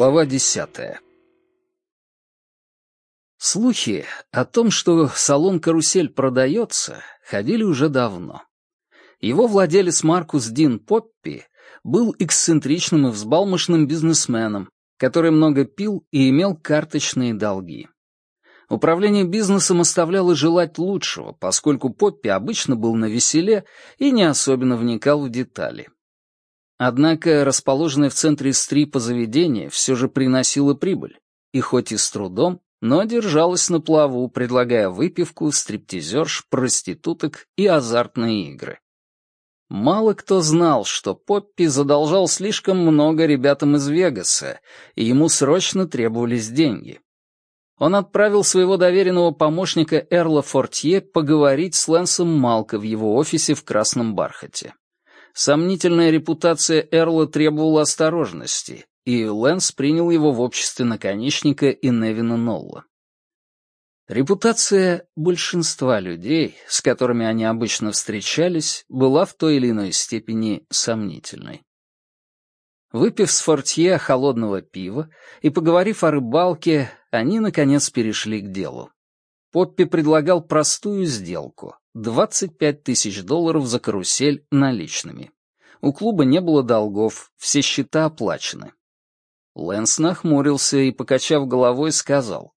Глава десятая Слухи о том, что салон «Карусель» продается, ходили уже давно. Его владелец Маркус Дин Поппи был эксцентричным и взбалмошным бизнесменом, который много пил и имел карточные долги. Управление бизнесом оставляло желать лучшего, поскольку Поппи обычно был на веселе и не особенно вникал в детали. Однако расположенное в центре стрипа заведение все же приносило прибыль, и хоть и с трудом, но держалась на плаву, предлагая выпивку, стриптизерш, проституток и азартные игры. Мало кто знал, что Поппи задолжал слишком много ребятам из Вегаса, и ему срочно требовались деньги. Он отправил своего доверенного помощника Эрла Фортье поговорить с Лэнсом Малко в его офисе в Красном Бархате. Сомнительная репутация Эрла требовала осторожности, и Лэнс принял его в обществе наконечника и Невина Нолла. Репутация большинства людей, с которыми они обычно встречались, была в той или иной степени сомнительной. Выпив с фортье холодного пива и поговорив о рыбалке, они, наконец, перешли к делу. Поппи предлагал простую сделку — 25 тысяч долларов за карусель наличными. У клуба не было долгов, все счета оплачены. Лэнс нахмурился и, покачав головой, сказал.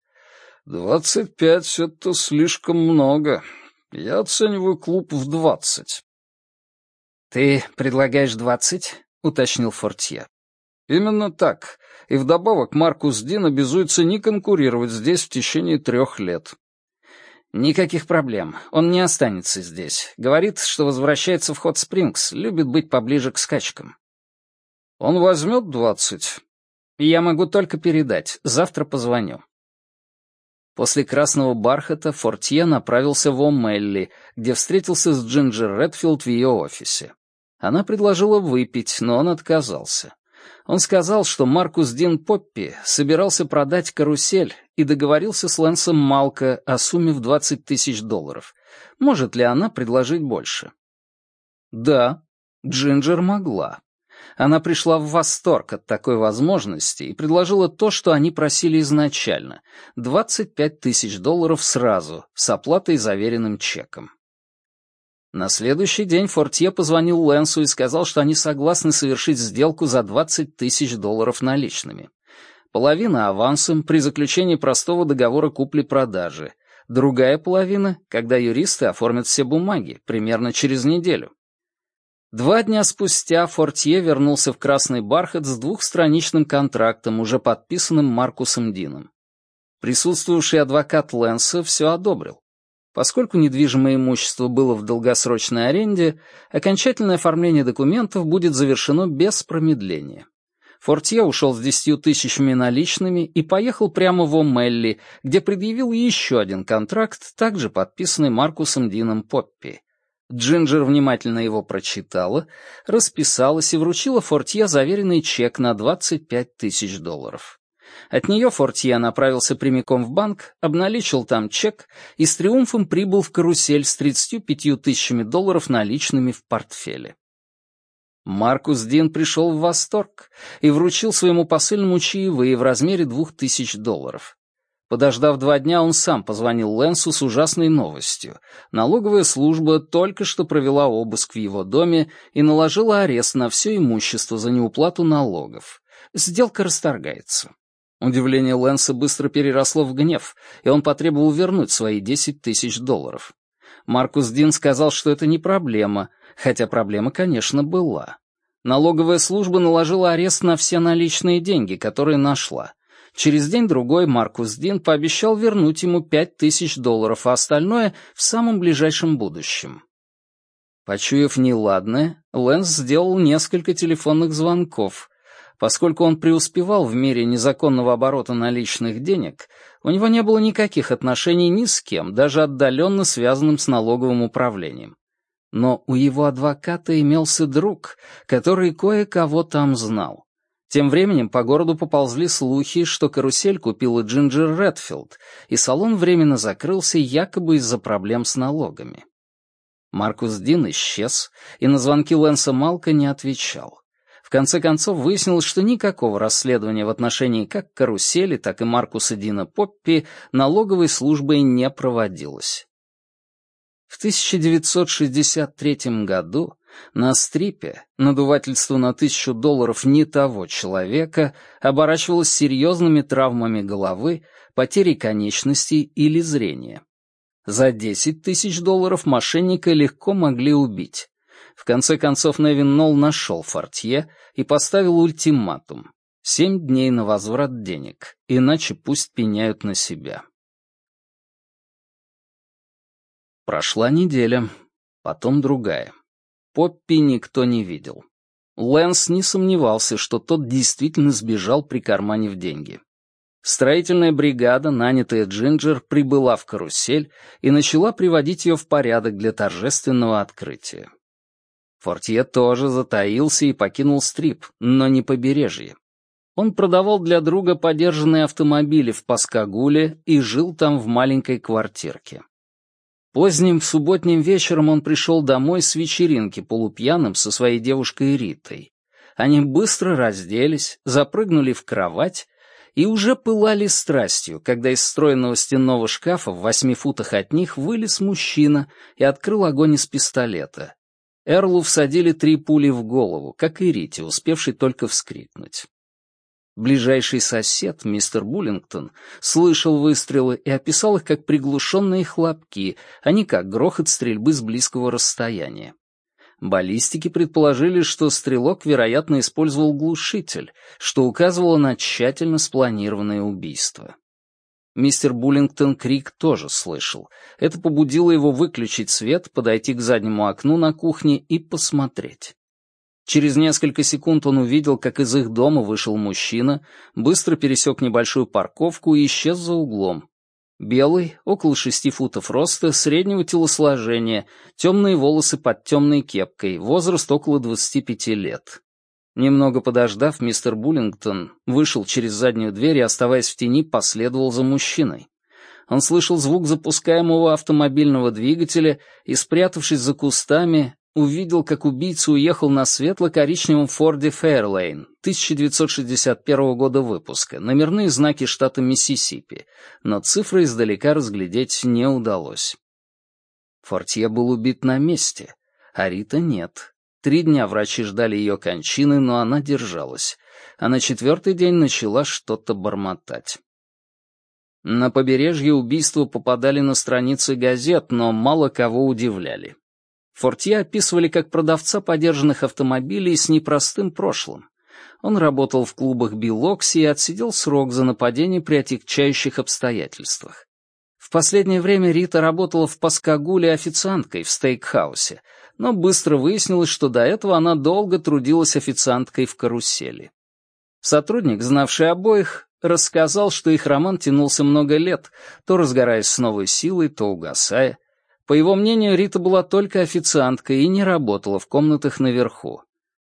«Двадцать пять — это слишком много. Я оцениваю клуб в двадцать». «Ты предлагаешь двадцать?» — уточнил Фортье. «Именно так. И вдобавок Маркус Дин обязуется не конкурировать здесь в течение трех лет». «Никаких проблем. Он не останется здесь. Говорит, что возвращается в Хот Спрингс, любит быть поближе к скачкам». «Он возьмет двадцать?» Я могу только передать. Завтра позвоню. После «Красного бархата» Фортье направился в О'Мелли, где встретился с Джинджер Редфилд в ее офисе. Она предложила выпить, но он отказался. Он сказал, что Маркус Дин Поппи собирался продать карусель и договорился с Лэнсом Малко о сумме в 20 тысяч долларов. Может ли она предложить больше? Да, Джинджер могла. Она пришла в восторг от такой возможности и предложила то, что они просили изначально — 25 тысяч долларов сразу, с оплатой заверенным чеком. На следующий день Фортье позвонил Лэнсу и сказал, что они согласны совершить сделку за 20 тысяч долларов наличными. Половина авансом при заключении простого договора купли-продажи, другая половина, когда юристы оформят все бумаги, примерно через неделю. Два дня спустя Фортье вернулся в Красный Бархат с двухстраничным контрактом, уже подписанным Маркусом Дином. Присутствовавший адвокат Лэнса все одобрил. Поскольку недвижимое имущество было в долгосрочной аренде, окончательное оформление документов будет завершено без промедления. Фортье ушел с десятью тысячами наличными и поехал прямо в О'Мелли, где предъявил еще один контракт, также подписанный Маркусом Дином Поппи. Джинджер внимательно его прочитала, расписалась и вручила Фортье заверенный чек на 25 тысяч долларов. От нее Фортье направился прямиком в банк, обналичил там чек и с триумфом прибыл в карусель с 35 тысячами долларов наличными в портфеле. Маркус Дин пришел в восторг и вручил своему посыльному чаевые в размере двух тысяч долларов. Подождав два дня, он сам позвонил Лэнсу с ужасной новостью. Налоговая служба только что провела обыск в его доме и наложила арест на все имущество за неуплату налогов. Сделка расторгается. Удивление Лэнса быстро переросло в гнев, и он потребовал вернуть свои 10 тысяч долларов. Маркус Дин сказал, что это не проблема, хотя проблема, конечно, была. Налоговая служба наложила арест на все наличные деньги, которые нашла. Через день-другой Маркус Дин пообещал вернуть ему пять тысяч долларов, а остальное — в самом ближайшем будущем. Почуяв неладное, Лэнс сделал несколько телефонных звонков. Поскольку он преуспевал в мире незаконного оборота наличных денег, у него не было никаких отношений ни с кем, даже отдаленно связанным с налоговым управлением. Но у его адвоката имелся друг, который кое-кого там знал. Тем временем по городу поползли слухи, что карусель купила Джинджер Редфилд, и салон временно закрылся якобы из-за проблем с налогами. Маркус Дин исчез, и на звонки Лэнса Малка не отвечал. Конце концов выяснилось, что никакого расследования в отношении как карусели, так и Маркуса Дина Поппи налоговой службой не проводилось. В 1963 году на стрипе надувательство на тысячу долларов не того человека оборачивалось серьезными травмами головы, потерей конечностей или зрения. За 10 тысяч долларов мошенника легко могли убить. В конце концов Невин Нолл нашел Фортье и поставил ультиматум. Семь дней на возврат денег, иначе пусть пеняют на себя. Прошла неделя, потом другая. Поппи никто не видел. Лэнс не сомневался, что тот действительно сбежал, прикарманив деньги. Строительная бригада, нанятая Джинджер, прибыла в карусель и начала приводить ее в порядок для торжественного открытия. Фортье тоже затаился и покинул стрип, но не побережье. Он продавал для друга подержанные автомобили в Паскагуле и жил там в маленькой квартирке. Поздним субботним вечером он пришел домой с вечеринки полупьяным со своей девушкой Ритой. Они быстро разделись, запрыгнули в кровать и уже пылали страстью, когда из встроенного стенного шкафа в восьми футах от них вылез мужчина и открыл огонь из пистолета. Эрлу всадили три пули в голову, как и Рите, успевший только вскрикнуть. Ближайший сосед, мистер Буллингтон, слышал выстрелы и описал их как приглушенные хлопки, а не как грохот стрельбы с близкого расстояния. Баллистики предположили, что стрелок, вероятно, использовал глушитель, что указывало на тщательно спланированное убийство. Мистер Буллингтон крик тоже слышал. Это побудило его выключить свет, подойти к заднему окну на кухне и посмотреть. Через несколько секунд он увидел, как из их дома вышел мужчина, быстро пересек небольшую парковку и исчез за углом. Белый, около шести футов роста, среднего телосложения, темные волосы под темной кепкой, возраст около двадцати пяти лет. Немного подождав, мистер Буллингтон вышел через заднюю дверь и, оставаясь в тени, последовал за мужчиной. Он слышал звук запускаемого автомобильного двигателя и, спрятавшись за кустами, увидел, как убийца уехал на светло-коричневом Форде Фейрлейн 1961 года выпуска, номерные знаки штата Миссисипи, но цифры издалека разглядеть не удалось. Фортье был убит на месте, а Рита нет. Три дня врачи ждали ее кончины, но она держалась, а на четвертый день начала что-то бормотать. На побережье убийства попадали на страницы газет, но мало кого удивляли. Фортье описывали как продавца подержанных автомобилей с непростым прошлым. Он работал в клубах Билокси и отсидел срок за нападение при отягчающих обстоятельствах. В последнее время Рита работала в Паскагуле официанткой в стейкхаусе, но быстро выяснилось, что до этого она долго трудилась официанткой в карусели. Сотрудник, знавший обоих, рассказал, что их роман тянулся много лет, то разгораясь с новой силой, то угасая, по его мнению, Рита была только официанткой и не работала в комнатах наверху.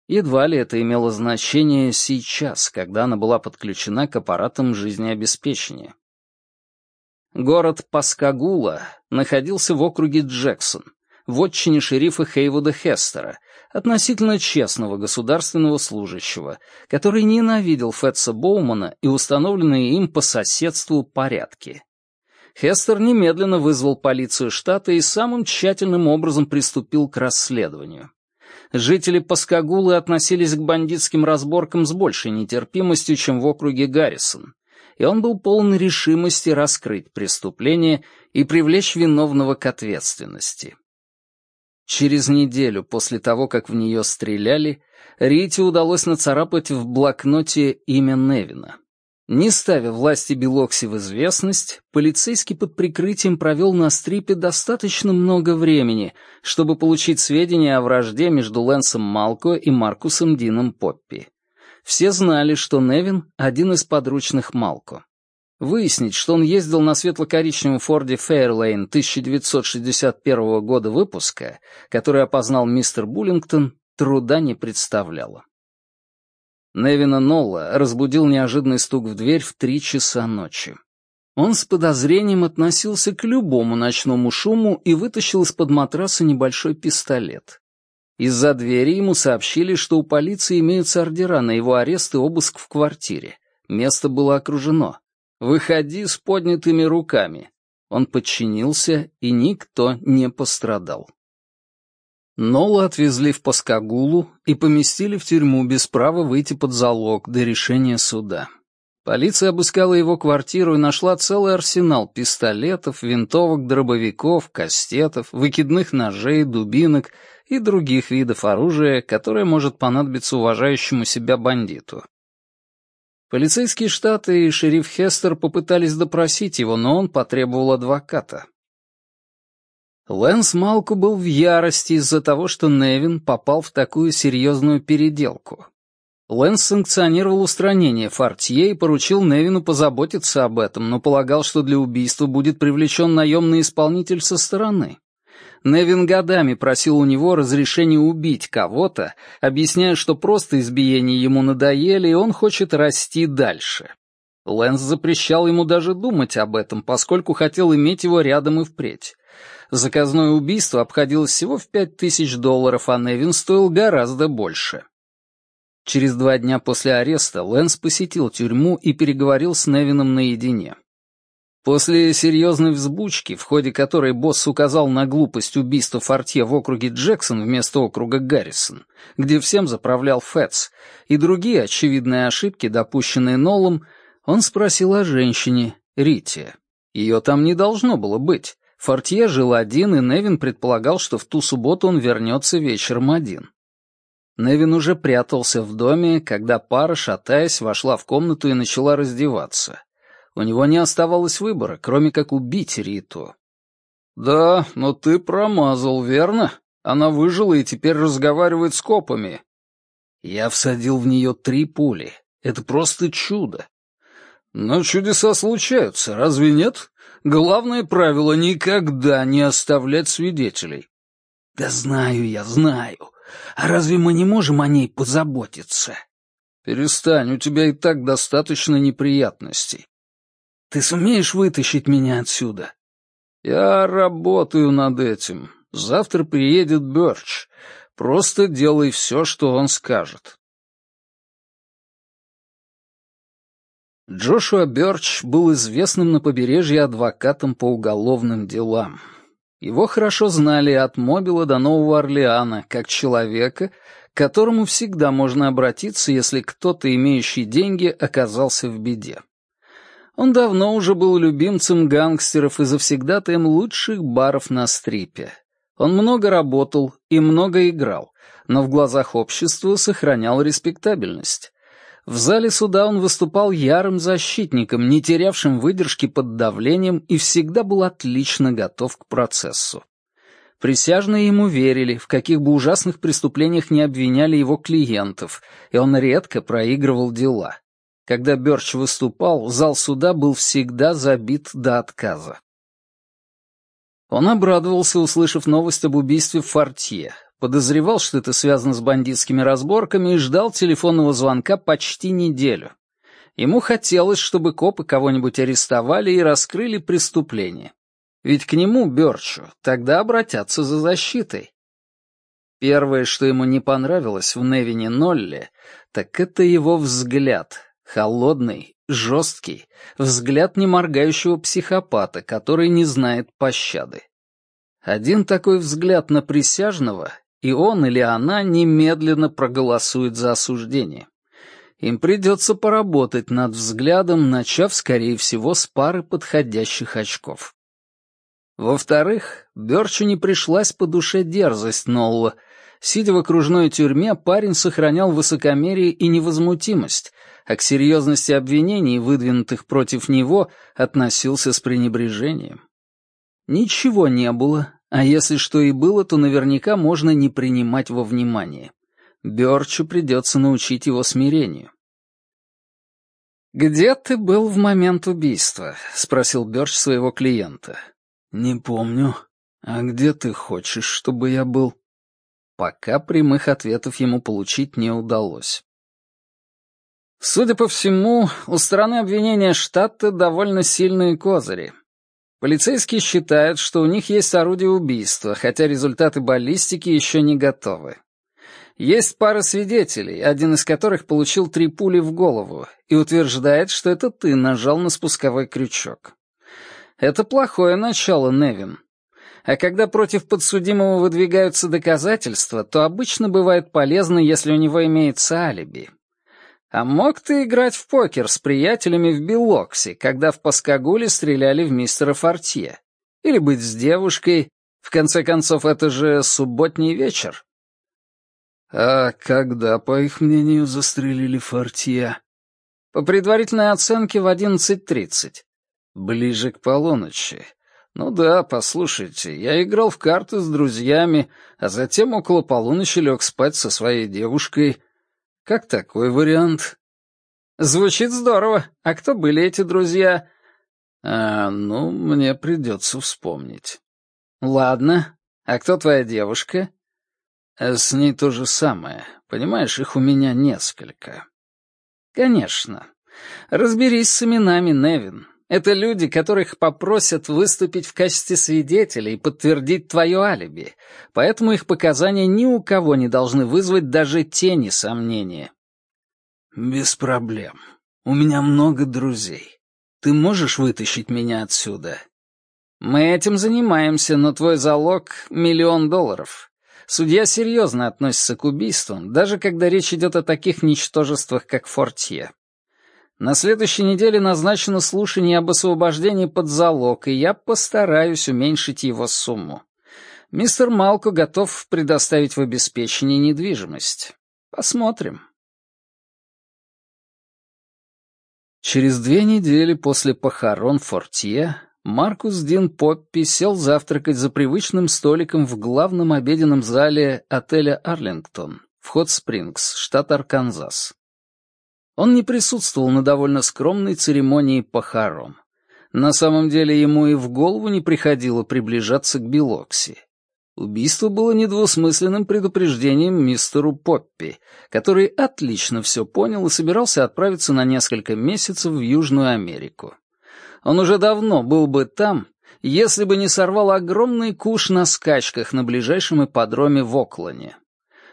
Едва ли это имело значение сейчас, когда она была подключена к аппаратам жизнеобеспечения. Город Паскагула находился в округе Джексон, в отчине шерифа Хейвуда Хестера, относительно честного государственного служащего, который ненавидел Фетса Боумана и установленные им по соседству порядки. Хестер немедленно вызвал полицию штата и самым тщательным образом приступил к расследованию. Жители Паскагулы относились к бандитским разборкам с большей нетерпимостью, чем в округе Гаррисон, и он был полон решимости раскрыть преступление и привлечь виновного к ответственности. Через неделю после того, как в нее стреляли, Рите удалось нацарапать в блокноте имя Невина. Не ставя власти Белокси в известность, полицейский под прикрытием провел на стрипе достаточно много времени, чтобы получить сведения о вражде между Лэнсом Малко и Маркусом Дином Поппи. Все знали, что Невин — один из подручных Малко. Выяснить, что он ездил на светло-коричневом Форде Фейрлейн 1961 года выпуска, который опознал мистер Буллингтон, труда не представляло. Невина Нолла разбудил неожиданный стук в дверь в три часа ночи. Он с подозрением относился к любому ночному шуму и вытащил из-под матраса небольшой пистолет. Из-за двери ему сообщили, что у полиции имеются ордера на его арест и обыск в квартире. Место было окружено. «Выходи с поднятыми руками». Он подчинился, и никто не пострадал. Нола отвезли в Паскагулу и поместили в тюрьму без права выйти под залог до решения суда. Полиция обыскала его квартиру и нашла целый арсенал пистолетов, винтовок, дробовиков, кастетов, выкидных ножей, дубинок и других видов оружия, которое может понадобиться уважающему себя бандиту. Полицейские штаты и шериф Хестер попытались допросить его, но он потребовал адвоката. Лэнс Малку был в ярости из-за того, что Невин попал в такую серьезную переделку. Лэнс санкционировал устранение Фортье и поручил Невину позаботиться об этом, но полагал, что для убийства будет привлечен наемный исполнитель со стороны. Невин годами просил у него разрешения убить кого-то, объясняя, что просто избиения ему надоели, и он хочет расти дальше. Лэнс запрещал ему даже думать об этом, поскольку хотел иметь его рядом и впредь. Заказное убийство обходилось всего в пять тысяч долларов, а Невин стоил гораздо больше. Через два дня после ареста Лэнс посетил тюрьму и переговорил с Невином наедине. После серьезной взбучки, в ходе которой босс указал на глупость убийства Фортье в округе Джексон вместо округа Гаррисон, где всем заправлял Фэтс, и другие очевидные ошибки, допущенные Нолом, он спросил о женщине, Рите. Ее там не должно было быть. Фортье жил один, и Невин предполагал, что в ту субботу он вернется вечером один. Невин уже прятался в доме, когда пара, шатаясь, вошла в комнату и начала раздеваться. У него не оставалось выбора, кроме как убить Риту. «Да, но ты промазал, верно? Она выжила и теперь разговаривает с копами». Я всадил в нее три пули. Это просто чудо. Но чудеса случаются, разве нет? Главное правило — никогда не оставлять свидетелей. Да знаю я, знаю. А разве мы не можем о ней позаботиться? Перестань, у тебя и так достаточно неприятностей. Ты сумеешь вытащить меня отсюда? Я работаю над этим. Завтра приедет Бёрч. Просто делай все, что он скажет. Джошуа Бёрч был известным на побережье адвокатом по уголовным делам. Его хорошо знали от Мобила до Нового Орлеана, как человека, к которому всегда можно обратиться, если кто-то, имеющий деньги, оказался в беде. Он давно уже был любимцем гангстеров и завсегдатаем лучших баров на стрипе. Он много работал и много играл, но в глазах общества сохранял респектабельность. В зале суда он выступал ярым защитником, не терявшим выдержки под давлением и всегда был отлично готов к процессу. Присяжные ему верили, в каких бы ужасных преступлениях не обвиняли его клиентов, и он редко проигрывал дела. Когда Бёрч выступал, зал суда был всегда забит до отказа. Он обрадовался, услышав новость об убийстве в Фортье, подозревал, что это связано с бандитскими разборками и ждал телефонного звонка почти неделю. Ему хотелось, чтобы копы кого-нибудь арестовали и раскрыли преступление. Ведь к нему, Бёрчу, тогда обратятся за защитой. Первое, что ему не понравилось в Невине Нолле, так это его взгляд, Холодный, жесткий, взгляд неморгающего психопата, который не знает пощады. Один такой взгляд на присяжного, и он или она немедленно проголосует за осуждение. Им придется поработать над взглядом, начав, скорее всего, с пары подходящих очков. Во-вторых, Бёрчу не пришлась по душе дерзость Нолла. Сидя в окружной тюрьме, парень сохранял высокомерие и невозмутимость, а к серьезности обвинений, выдвинутых против него, относился с пренебрежением. Ничего не было, а если что и было, то наверняка можно не принимать во внимание. Бёрчу придется научить его смирению. «Где ты был в момент убийства?» — спросил Бёрч своего клиента. «Не помню. А где ты хочешь, чтобы я был?» Пока прямых ответов ему получить не удалось. Судя по всему, у стороны обвинения штата довольно сильные козыри. Полицейские считают, что у них есть орудие убийства, хотя результаты баллистики еще не готовы. Есть пара свидетелей, один из которых получил три пули в голову и утверждает, что это ты нажал на спусковой крючок. Это плохое начало, Невин. А когда против подсудимого выдвигаются доказательства, то обычно бывает полезно, если у него имеется алиби. А мог ты играть в покер с приятелями в Белоксе, когда в Паскагуле стреляли в мистера Фортье? Или быть с девушкой? В конце концов, это же субботний вечер. А когда, по их мнению, застрелили Фортье? По предварительной оценке в 11.30. Ближе к полуночи. Ну да, послушайте, я играл в карты с друзьями, а затем около полуночи лег спать со своей девушкой. Как такой вариант? Звучит здорово. А кто были эти друзья? А, ну, мне придется вспомнить. Ладно. А кто твоя девушка? А с ней то же самое. Понимаешь, их у меня несколько. Конечно. Разберись с именами, Невин. Это люди, которых попросят выступить в качестве свидетелей и подтвердить твое алиби, поэтому их показания ни у кого не должны вызвать даже тени сомнения. Без проблем. У меня много друзей. Ты можешь вытащить меня отсюда? Мы этим занимаемся, но твой залог — миллион долларов. Судья серьезно относится к убийствам, даже когда речь идет о таких ничтожествах, как Фортье. На следующей неделе назначено слушание об освобождении под залог, и я постараюсь уменьшить его сумму. Мистер Малко готов предоставить в обеспечение недвижимость. Посмотрим. Через две недели после похорон Фортье Маркус Дин Поппи сел завтракать за привычным столиком в главном обеденном зале отеля «Арлингтон» в Хот-Спрингс, штат Арканзас. Он не присутствовал на довольно скромной церемонии похорон. На самом деле ему и в голову не приходило приближаться к Белокси. Убийство было недвусмысленным предупреждением мистеру Поппи, который отлично все понял и собирался отправиться на несколько месяцев в Южную Америку. Он уже давно был бы там, если бы не сорвал огромный куш на скачках на ближайшем ипподроме в Оклане.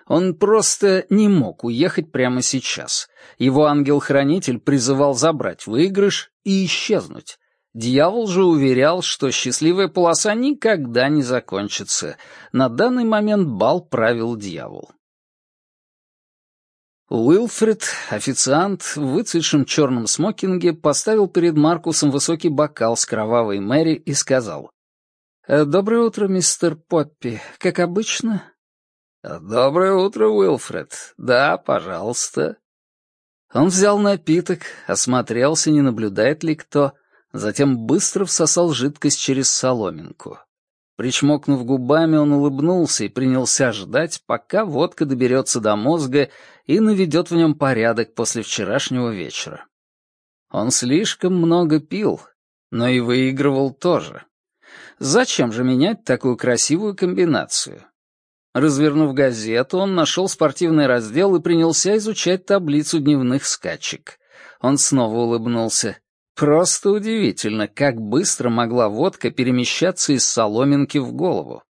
Он просто не мог уехать прямо сейчас. Его ангел-хранитель призывал забрать выигрыш и исчезнуть. Дьявол же уверял, что счастливая полоса никогда не закончится. На данный момент бал правил дьявол. Уилфред, официант, в выцветшем черном смокинге, поставил перед Маркусом высокий бокал с кровавой Мэри и сказал. «Э, «Доброе утро, мистер Поппи. Как обычно?» «Доброе утро, Уилфред. Да, пожалуйста». Он взял напиток, осмотрелся, не наблюдает ли кто, затем быстро всосал жидкость через соломинку. Причмокнув губами, он улыбнулся и принялся ждать, пока водка доберется до мозга и наведет в нем порядок после вчерашнего вечера. Он слишком много пил, но и выигрывал тоже. Зачем же менять такую красивую комбинацию? Развернув газету, он нашел спортивный раздел и принялся изучать таблицу дневных скачек. Он снова улыбнулся. Просто удивительно, как быстро могла водка перемещаться из соломинки в голову.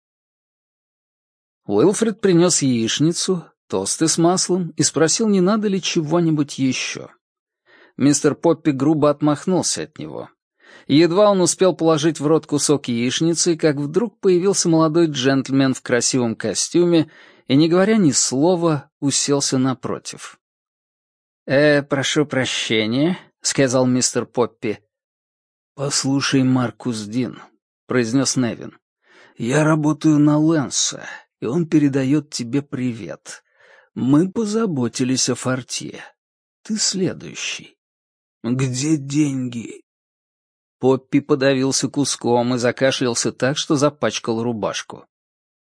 Уилфред принес яичницу, тосты с маслом и спросил, не надо ли чего-нибудь еще. Мистер Поппи грубо отмахнулся от него. Едва он успел положить в рот кусок яичницы, как вдруг появился молодой джентльмен в красивом костюме и, не говоря ни слова, уселся напротив. «Э, прошу прощения», — сказал мистер Поппи. «Послушай, Маркус Дин», — произнес Невин. «Я работаю на Лэнса, и он передает тебе привет. Мы позаботились о форте. Ты следующий. Где деньги?» Поппи подавился куском и закашлялся так, что запачкал рубашку.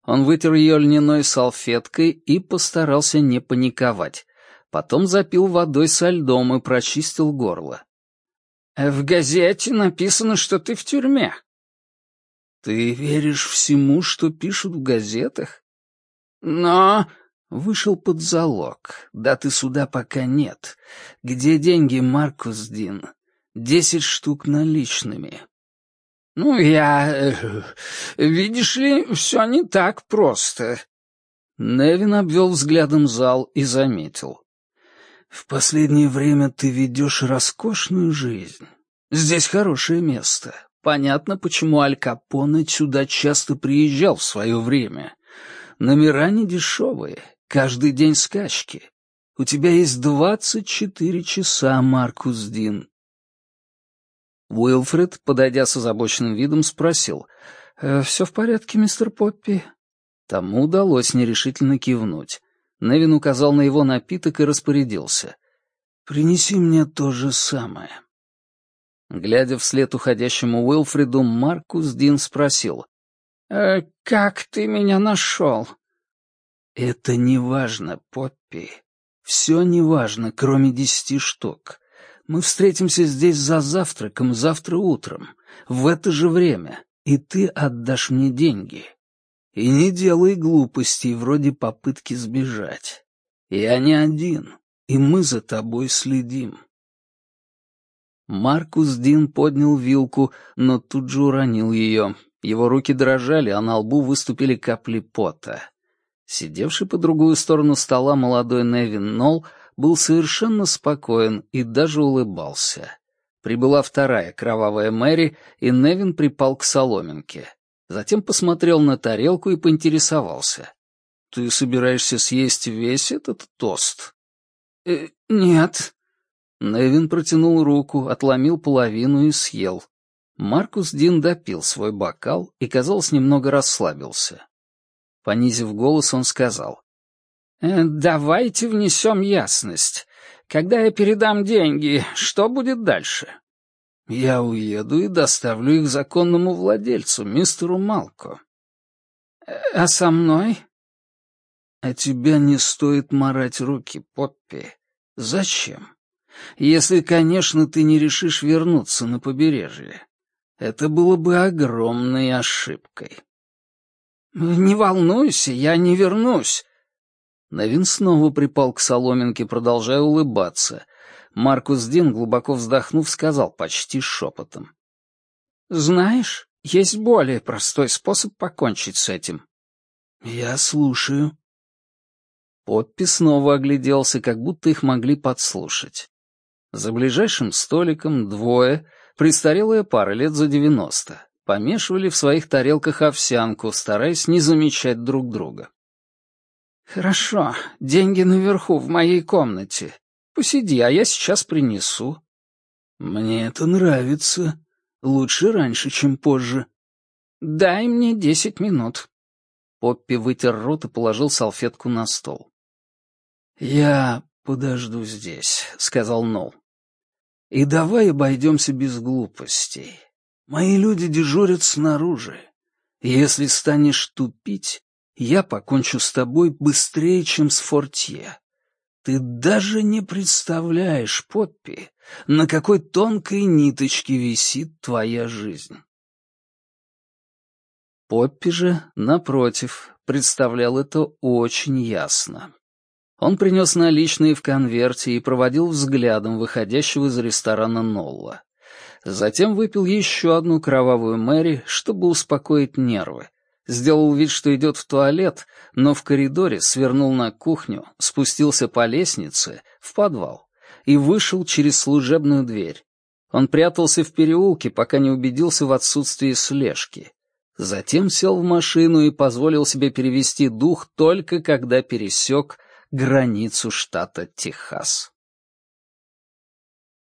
Он вытер ее льняной салфеткой и постарался не паниковать. Потом запил водой со льдом и прочистил горло. «В газете написано, что ты в тюрьме». «Ты веришь всему, что пишут в газетах?» «Но...» «Вышел под залог. Даты суда пока нет. Где деньги, Маркус Дин?» Десять штук наличными. Ну, я... Э, видишь ли, все не так просто. Невин обвел взглядом зал и заметил. «В последнее время ты ведешь роскошную жизнь. Здесь хорошее место. Понятно, почему Аль Капоне сюда часто приезжал в свое время. Номера не дешевые, каждый день скачки. У тебя есть двадцать четыре часа, Маркус Дин». Уилфред, подойдя с озабоченным видом, спросил. «Э, «Все в порядке, мистер Поппи?» Тому удалось нерешительно кивнуть. Невин указал на его напиток и распорядился. «Принеси мне то же самое». Глядя вслед уходящему Уилфреду, Маркус Дин спросил. «Э, «Как ты меня нашел?» «Это не важно, Поппи. Все не важно, кроме десяти штук. Мы встретимся здесь за завтраком завтра утром, в это же время, и ты отдашь мне деньги. И не делай глупостей вроде попытки сбежать. Я не один, и мы за тобой следим. Маркус Дин поднял вилку, но тут же уронил ее. Его руки дрожали, а на лбу выступили капли пота. Сидевший по другую сторону стола молодой Невин Нолл был совершенно спокоен и даже улыбался. Прибыла вторая кровавая Мэри, и Невин припал к соломинке. Затем посмотрел на тарелку и поинтересовался. «Ты собираешься съесть весь этот тост?» э, «Нет». Невин протянул руку, отломил половину и съел. Маркус Дин допил свой бокал и, казалось, немного расслабился. Понизив голос, он сказал. «Э, «Давайте внесем ясность. Когда я передам деньги, что будет дальше?» Я уеду и доставлю их законному владельцу, мистеру Малко. А со мной? А тебя не стоит марать руки, Поппи. Зачем? Если, конечно, ты не решишь вернуться на побережье. Это было бы огромной ошибкой. «Не волнуйся, я не вернусь». Навин снова припал к соломинке, продолжая улыбаться, Маркус Дин, глубоко вздохнув, сказал почти шепотом. «Знаешь, есть более простой способ покончить с этим». «Я слушаю». Поппи снова огляделся, как будто их могли подслушать. За ближайшим столиком двое, престарелая пара лет за девяносто, помешивали в своих тарелках овсянку, стараясь не замечать друг друга. «Хорошо, деньги наверху, в моей комнате. Посиди, а я сейчас принесу». «Мне это нравится. Лучше раньше, чем позже». «Дай мне десять минут». Поппи вытер рот и положил салфетку на стол. «Я подожду здесь», — сказал Нол. «И давай обойдемся без глупостей. Мои люди дежурят снаружи. Если станешь тупить, я покончу с тобой быстрее, чем с Фортье. Ты даже не представляешь, Поппи, на какой тонкой ниточке висит твоя жизнь. Поппи же, напротив, представлял это очень ясно. Он принес наличные в конверте и проводил взглядом выходящего из ресторана Нолла. Затем выпил еще одну кровавую Мэри, чтобы успокоить нервы, сделал вид, что идет в туалет, но в коридоре свернул на кухню, спустился по лестнице в подвал и вышел через служебную дверь. Он прятался в переулке, пока не убедился в отсутствии слежки. Затем сел в машину и позволил себе перевести дух только когда пересек границу штата Техас.